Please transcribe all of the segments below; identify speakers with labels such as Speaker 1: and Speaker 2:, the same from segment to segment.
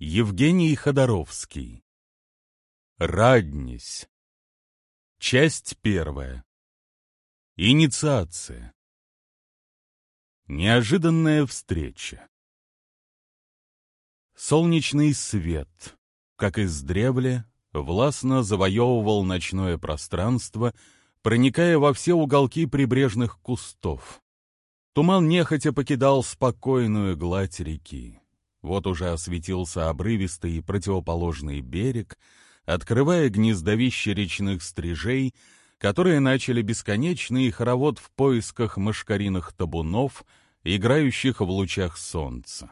Speaker 1: Евгений Ходоровский. Раднись. Часть первая. Инициация. Неожиданная встреча. Солнечный свет, как из древля, властно завоевывал ночное пространство, проникая во все уголки прибрежных кустов. Туман нехотя покидал спокойную гладь реки. Вот уже осветился обрывистый противоположный берег, открывая гнездовище речных стрижей, которые начали бесконечный хоровод в поисках мошкариных табунов, играющих в лучах солнца.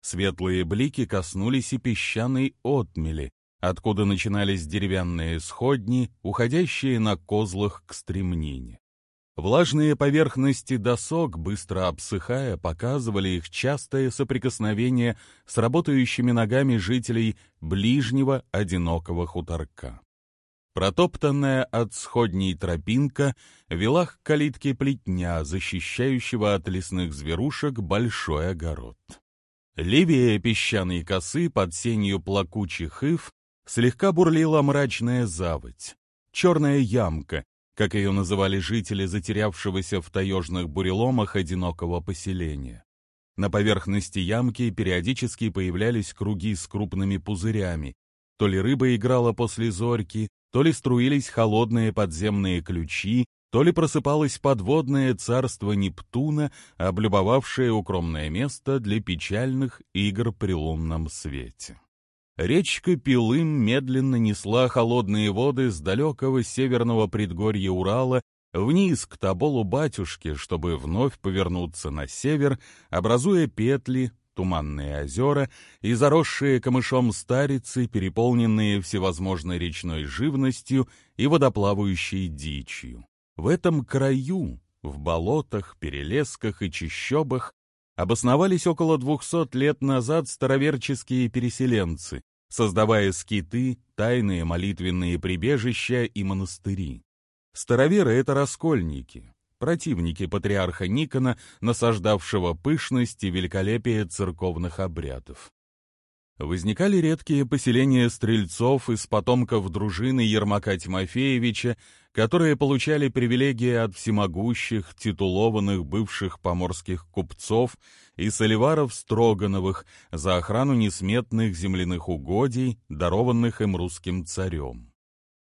Speaker 1: Светлые блики коснулись и песчаной отмели, откуда начинались деревянные сходни, уходящие на козлах к стремнине. Влажные поверхности досок, быстро обсыхая, показывали их частое соприкосновение с работающими ногами жителей ближнего одинокого хуторка. Протоптанная от сходней тропинка вела к калитке плетня, защищающего от лесных зверушек большой огород. Левее песчаной косы под сенью плакучих ив слегка бурлила мрачная заводь. Черная ямка, как ее называли жители затерявшегося в таежных буреломах одинокого поселения. На поверхности ямки периодически появлялись круги с крупными пузырями. То ли рыба играла после зорьки, то ли струились холодные подземные ключи, то ли просыпалось подводное царство Нептуна, облюбовавшее укромное место для печальных игр при лунном свете. Речка Пилым медленно несла холодные воды с далекого северного предгорья Урала вниз к Тоболу батюшки, чтобы вновь повернуться на север, образуя петли, туманные озера и заросшие камышом старицы, переполненные всевозможной речной живностью и водоплавающей дичью. В этом краю, в болотах, перелесках и чащобах, обосновались около двухсот лет назад староверческие переселенцы, создавая скиты, тайные молитвенные прибежища и монастыри. Староверы — это раскольники, противники патриарха Никона, насаждавшего пышность и великолепие церковных обрядов. Возникали редкие поселения стрельцов из потомков дружины Ермака Тимофеевича, которые получали привилегии от всемогущих, титулованных бывших поморских купцов и соливаров Строгановых за охрану несметных земляных угодий, дарованных им русским царем.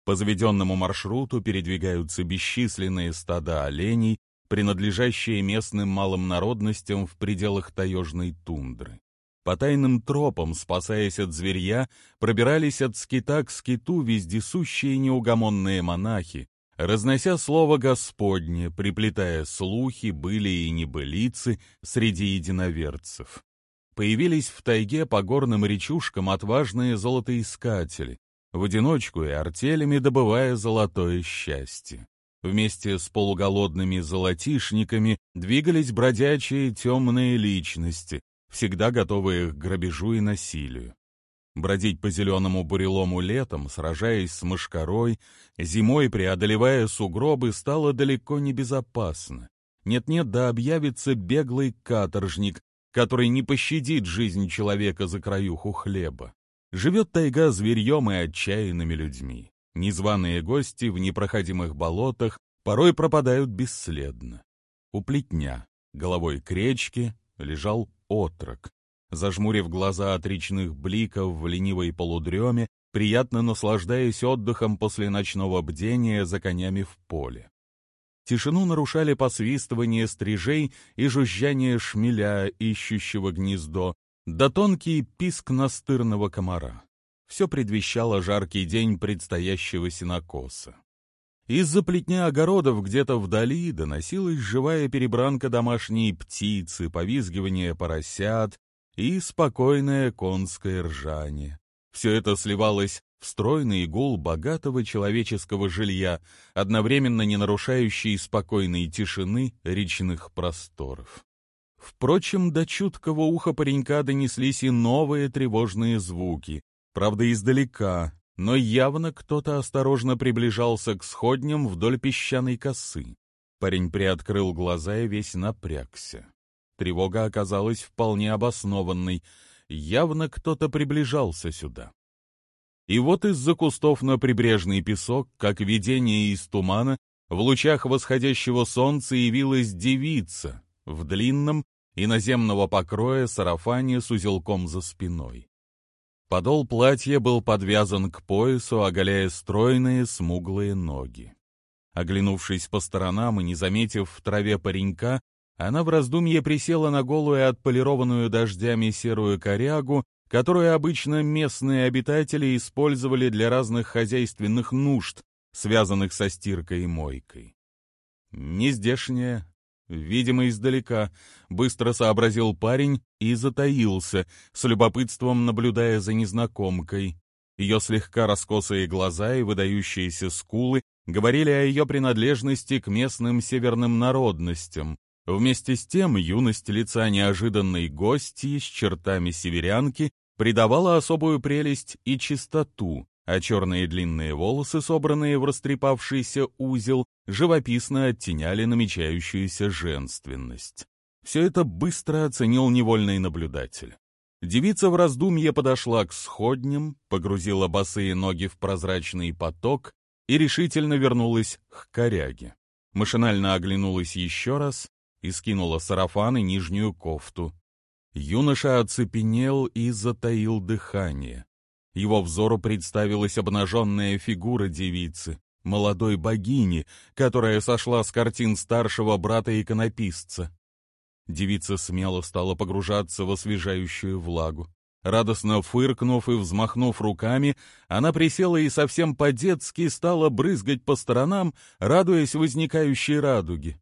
Speaker 1: По заведенному маршруту передвигаются бесчисленные стада оленей, принадлежащие местным малым народностям в пределах таежной тундры. По тайным тропам, спасаясь от зверья, пробирались от скита к скиту вездесущие неугомонные монахи, разнося слово Господне, приплетая слухи, были и небылицы среди единоверцев. Появились в тайге по горным речушкам отважные золотоискатели, в одиночку и артелями добывая золотое счастье. Вместе с полуголодными золотишниками двигались бродячие темные личности, всегда готовые к грабежу и насилию. Бродить по зеленому бурелому летом, сражаясь с мышкарой, зимой преодолевая сугробы, стало далеко не безопасно. Нет-нет, да объявится беглый каторжник, который не пощадит жизнь человека за краюху хлеба. Живет тайга зверьем и отчаянными людьми. Незваные гости в непроходимых болотах порой пропадают бесследно. У плетня, головой к речке, лежал отрок. Зажмурив глаза от речных бликов в ленивой полудреме, приятно наслаждаясь отдыхом после ночного бдения за конями в поле. Тишину нарушали посвистывание стрижей и жужжание шмеля, ищущего гнездо, да тонкий писк настырного комара. Все предвещало жаркий день предстоящего синокоса. Из-за плетня огородов где-то вдали доносилась живая перебранка домашней птицы, повизгивание поросят и спокойное конское ржание. Все это сливалось в стройный гул богатого человеческого жилья, одновременно не нарушающий спокойной тишины речных просторов. Впрочем, до чуткого уха паренька донеслись и новые тревожные звуки, правда, издалека, но явно кто-то осторожно приближался к сходням вдоль песчаной косы. Парень приоткрыл глаза и весь напрягся. Тревога оказалась вполне обоснованной. явно кто-то приближался сюда. И вот из-за кустов на прибрежный песок, как видение из тумана, в лучах восходящего солнца явилась девица в длинном иноземного покроя сарафане с узелком за спиной. Подол платья был подвязан к поясу, оголяя стройные смуглые ноги. Оглянувшись по сторонам и не заметив в траве паренька, она в раздумье присела на голую отполированную дождями серую корягу, которую обычно местные обитатели использовали для разных хозяйственных нужд, связанных со стиркой и мойкой. Нездешняя, видимо, издалека, быстро сообразил парень и затаился, с любопытством наблюдая за незнакомкой. Ее слегка раскосые глаза и выдающиеся скулы говорили о ее принадлежности к местным северным народностям. Вместе с тем юность лица неожиданной гости с чертами северянки придавала особую прелесть и чистоту, а черные длинные волосы, собранные в растрепавшийся узел, живописно оттеняли намечающуюся женственность. Все это быстро оценил невольный наблюдатель. Девица в раздумье подошла к сходням, погрузила босые ноги в прозрачный поток и решительно вернулась к коряге. Машинально оглянулась еще раз и скинула сарафан и нижнюю кофту. Юноша оцепенел и затаил дыхание. Его взору представилась обнаженная фигура девицы, молодой богини, которая сошла с картин старшего брата-иконописца. Девица смело стала погружаться в освежающую влагу. Радостно фыркнув и взмахнув руками, она присела и совсем по-детски стала брызгать по сторонам, радуясь возникающей радуге.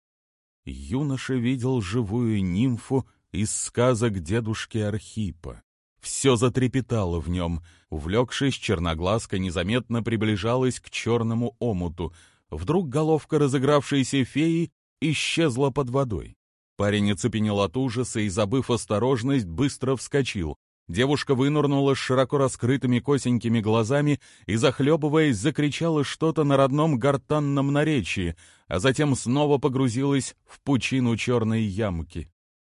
Speaker 1: Юноша видел живую нимфу из сказок дедушки Архипа. Все затрепетало в нем. Увлекшись, черноглазка незаметно приближалась к черному омуту. Вдруг головка разыгравшейся феи исчезла под водой. Парень оцепенел от ужаса и, забыв осторожность, быстро вскочил. Девушка вынырнула с широко раскрытыми косенькими глазами и, захлебываясь, закричала что-то на родном гортанном наречии, а затем снова погрузилась в пучину черной ямки.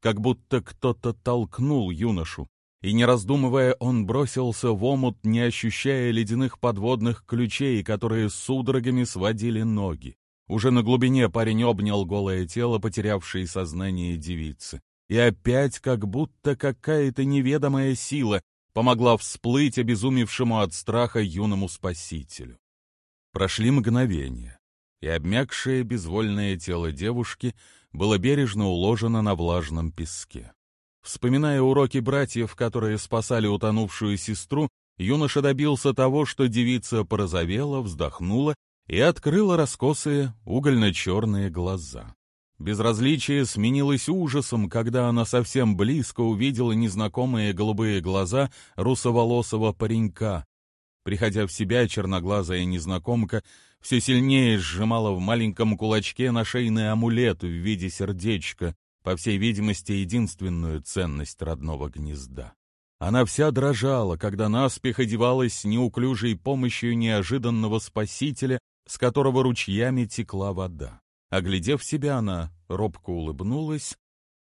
Speaker 1: Как будто кто-то толкнул юношу, и, не раздумывая, он бросился в омут, не ощущая ледяных подводных ключей, которые судорогами сводили ноги. Уже на глубине парень обнял голое тело, потерявшее сознание девицы. И опять как будто какая-то неведомая сила помогла всплыть обезумевшему от страха юному спасителю. Прошли мгновения, и обмякшее безвольное тело девушки было бережно уложено на влажном песке. Вспоминая уроки братьев, которые спасали утонувшую сестру, юноша добился того, что девица порозовела, вздохнула и открыла раскосые угольно-черные глаза. Безразличие сменилось ужасом, когда она совсем близко увидела незнакомые голубые глаза русоволосого паренька. Приходя в себя, черноглазая незнакомка все сильнее сжимала в маленьком кулачке нашейный амулет в виде сердечка, по всей видимости, единственную ценность родного гнезда. Она вся дрожала, когда наспех одевалась неуклюжей помощью неожиданного спасителя, с которого ручьями текла вода. Оглядев себя, она робко улыбнулась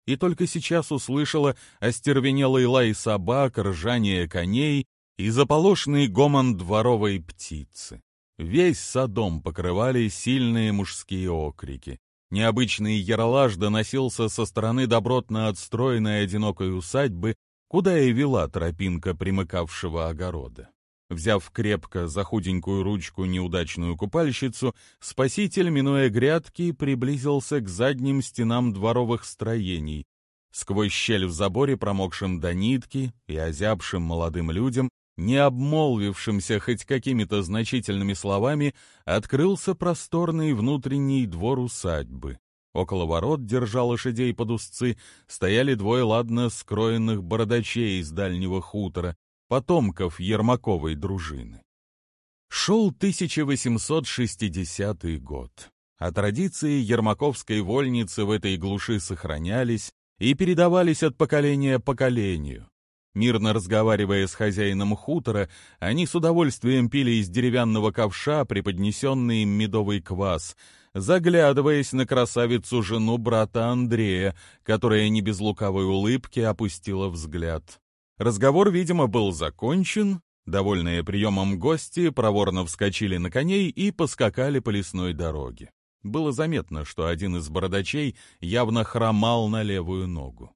Speaker 1: и только сейчас услышала остервенелый лай собак, ржание коней и заполошный гомон дворовой птицы. Весь садом покрывали сильные мужские окрики. Необычный яролаж доносился со стороны добротно отстроенной одинокой усадьбы, куда и вела тропинка примыкавшего огорода. Взяв крепко за худенькую ручку неудачную купальщицу, спаситель, минуя грядки, приблизился к задним стенам дворовых строений. Сквозь щель в заборе, промокшим до нитки и озябшим молодым людям, не обмолвившимся хоть какими-то значительными словами, открылся просторный внутренний двор усадьбы. Около ворот, держа лошадей под узцы, стояли двое ладно скроенных бородачей из дальнего хутора, потомков Ермаковой дружины. Шел 1860 год, а традиции Ермаковской вольницы в этой глуши сохранялись и передавались от поколения поколению. Мирно разговаривая с хозяином хутора, они с удовольствием пили из деревянного ковша преподнесенный им медовый квас, заглядываясь на красавицу жену брата Андрея, которая не без лукавой улыбки опустила взгляд. Разговор, видимо, был закончен, довольные приемом гости проворно вскочили на коней и поскакали по лесной дороге. Было заметно, что один из бородачей явно хромал на левую ногу.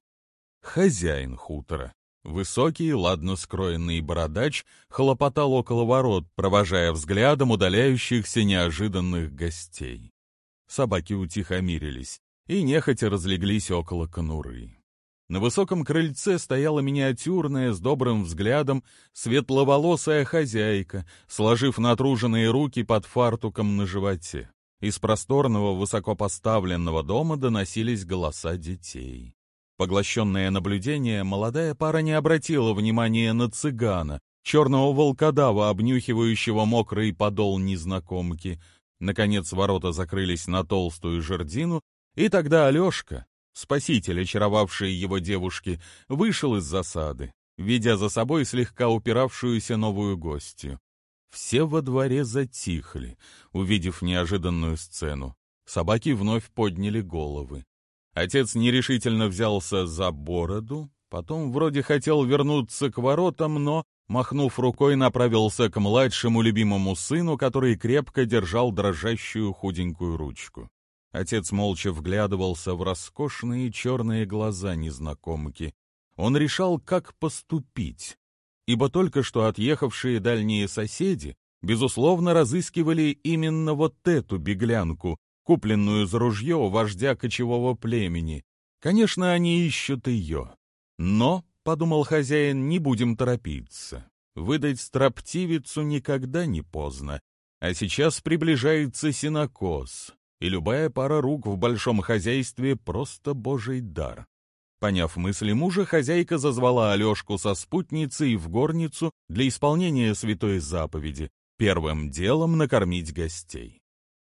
Speaker 1: Хозяин хутора, высокий, ладно скроенный бородач, хлопотал около ворот, провожая взглядом удаляющихся неожиданных гостей. Собаки утихомирились и нехотя разлеглись около конуры. На высоком крыльце стояла миниатюрная, с добрым взглядом, светловолосая хозяйка, сложив натруженные руки под фартуком на животе. Из просторного высокопоставленного дома доносились голоса детей. Поглощенное наблюдение, молодая пара не обратила внимания на цыгана, черного волкодава, обнюхивающего мокрый подол незнакомки. Наконец ворота закрылись на толстую жердину, и тогда Алешка, спаситель, очаровавший его девушки, вышел из засады, ведя за собой слегка упиравшуюся новую гостью. Все во дворе затихли, увидев неожиданную сцену. Собаки вновь подняли головы. Отец нерешительно взялся за бороду, потом вроде хотел вернуться к воротам, но, махнув рукой, направился к младшему любимому сыну, который крепко держал дрожащую худенькую ручку. Отец молча вглядывался в роскошные черные глаза незнакомки. Он решал, как поступить ибо только что отъехавшие дальние соседи, безусловно, разыскивали именно вот эту беглянку, купленную за ружье у вождя кочевого племени. Конечно, они ищут ее. Но, — подумал хозяин, — не будем торопиться. Выдать строптивицу никогда не поздно. А сейчас приближается синокос, и любая пара рук в большом хозяйстве — просто божий дар. Поняв мысли мужа, хозяйка зазвала Алешку со спутницей в горницу для исполнения святой заповеди, первым делом накормить гостей.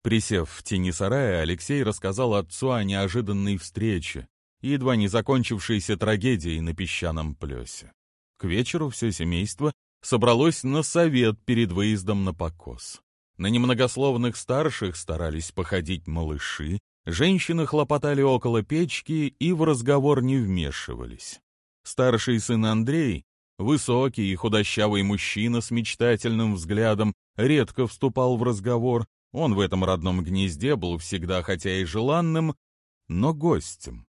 Speaker 1: Присев в тени сарая, Алексей рассказал отцу о неожиданной встрече, едва не закончившейся трагедией на песчаном плесе. К вечеру все семейство собралось на совет перед выездом на покос. На немногословных старших старались походить малыши, Женщины хлопотали около печки и в разговор не вмешивались. Старший сын Андрей, высокий и худощавый мужчина с мечтательным взглядом, редко вступал в разговор. Он в этом родном гнезде был всегда хотя и желанным, но гостем.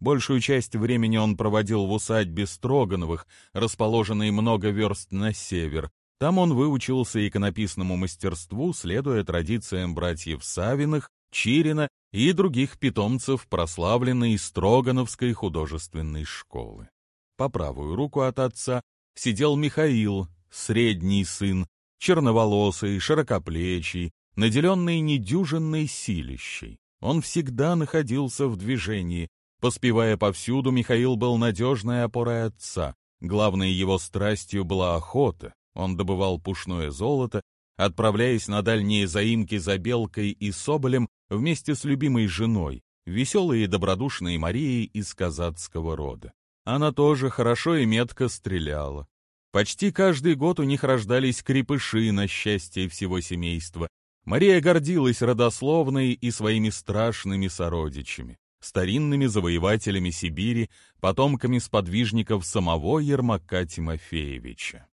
Speaker 1: Большую часть времени он проводил в усадьбе Строгановых, расположенной много верст на север. Там он выучился иконописному мастерству, следуя традициям братьев Савиных, Чирина и других питомцев прославленной Строгановской художественной школы. По правую руку от отца сидел Михаил, средний сын, черноволосый, широкоплечий, наделенный недюжинной силищей. Он всегда находился в движении. Поспевая повсюду, Михаил был надежной опорой отца. Главной его страстью была охота. Он добывал пушное золото отправляясь на дальние заимки за Белкой и Соболем вместе с любимой женой, веселой и добродушной Марией из казацкого рода. Она тоже хорошо и метко стреляла. Почти каждый год у них рождались крепыши на счастье всего семейства. Мария гордилась родословной и своими страшными сородичами, старинными завоевателями Сибири, потомками сподвижников самого Ермака Тимофеевича.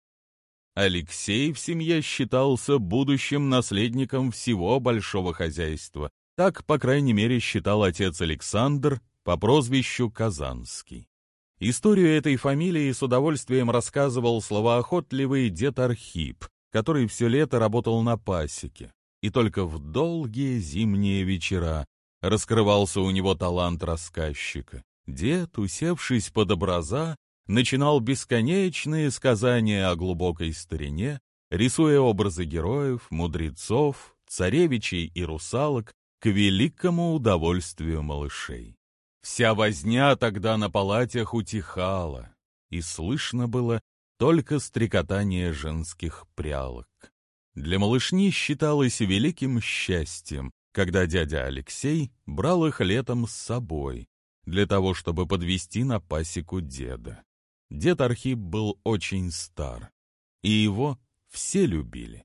Speaker 1: Алексей в семье считался будущим наследником всего большого хозяйства. Так, по крайней мере, считал отец Александр по прозвищу Казанский. Историю этой фамилии с удовольствием рассказывал словоохотливый дед Архип, который все лето работал на пасеке, и только в долгие зимние вечера раскрывался у него талант рассказчика. Дед, усевшись под образа, начинал бесконечные сказания о глубокой старине, рисуя образы героев, мудрецов, царевичей и русалок к великому удовольствию малышей. Вся возня тогда на палатях утихала, и слышно было только стрекотание женских прялок. Для малышни считалось великим счастьем, когда дядя Алексей брал их летом с собой, для того, чтобы подвести на пасеку деда. Дед Архип был очень стар, и его все любили.